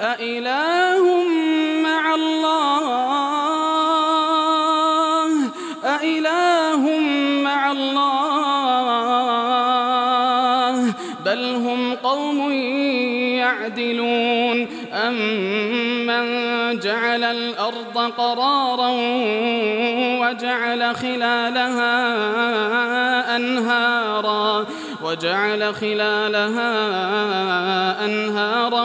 أإله مع الله؟ أإله مع الله؟ بل هم قوم يعدلون. أمن جعل الأرض قرارا وجعل خلالها أنهارا؟ وجعل خلالها أنهارا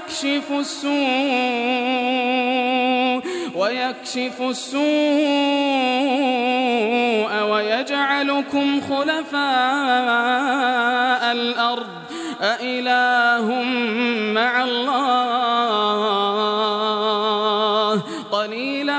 ويكشف السوء ويكشف السوء ويجعلكم خلفاء الأرض. أإله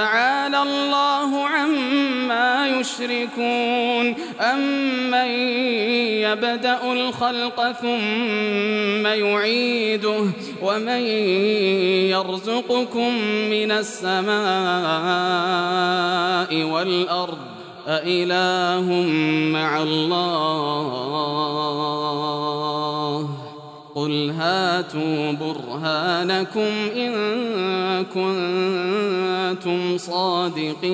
تعالى الله عما يشركون. أمن يبدأ الخلق ثم يعيده؟ ومن يرزقكم من السماء والأرض؟ أإله مع الله؟ قل هاتوا برهانكم إن كنتم صادقين.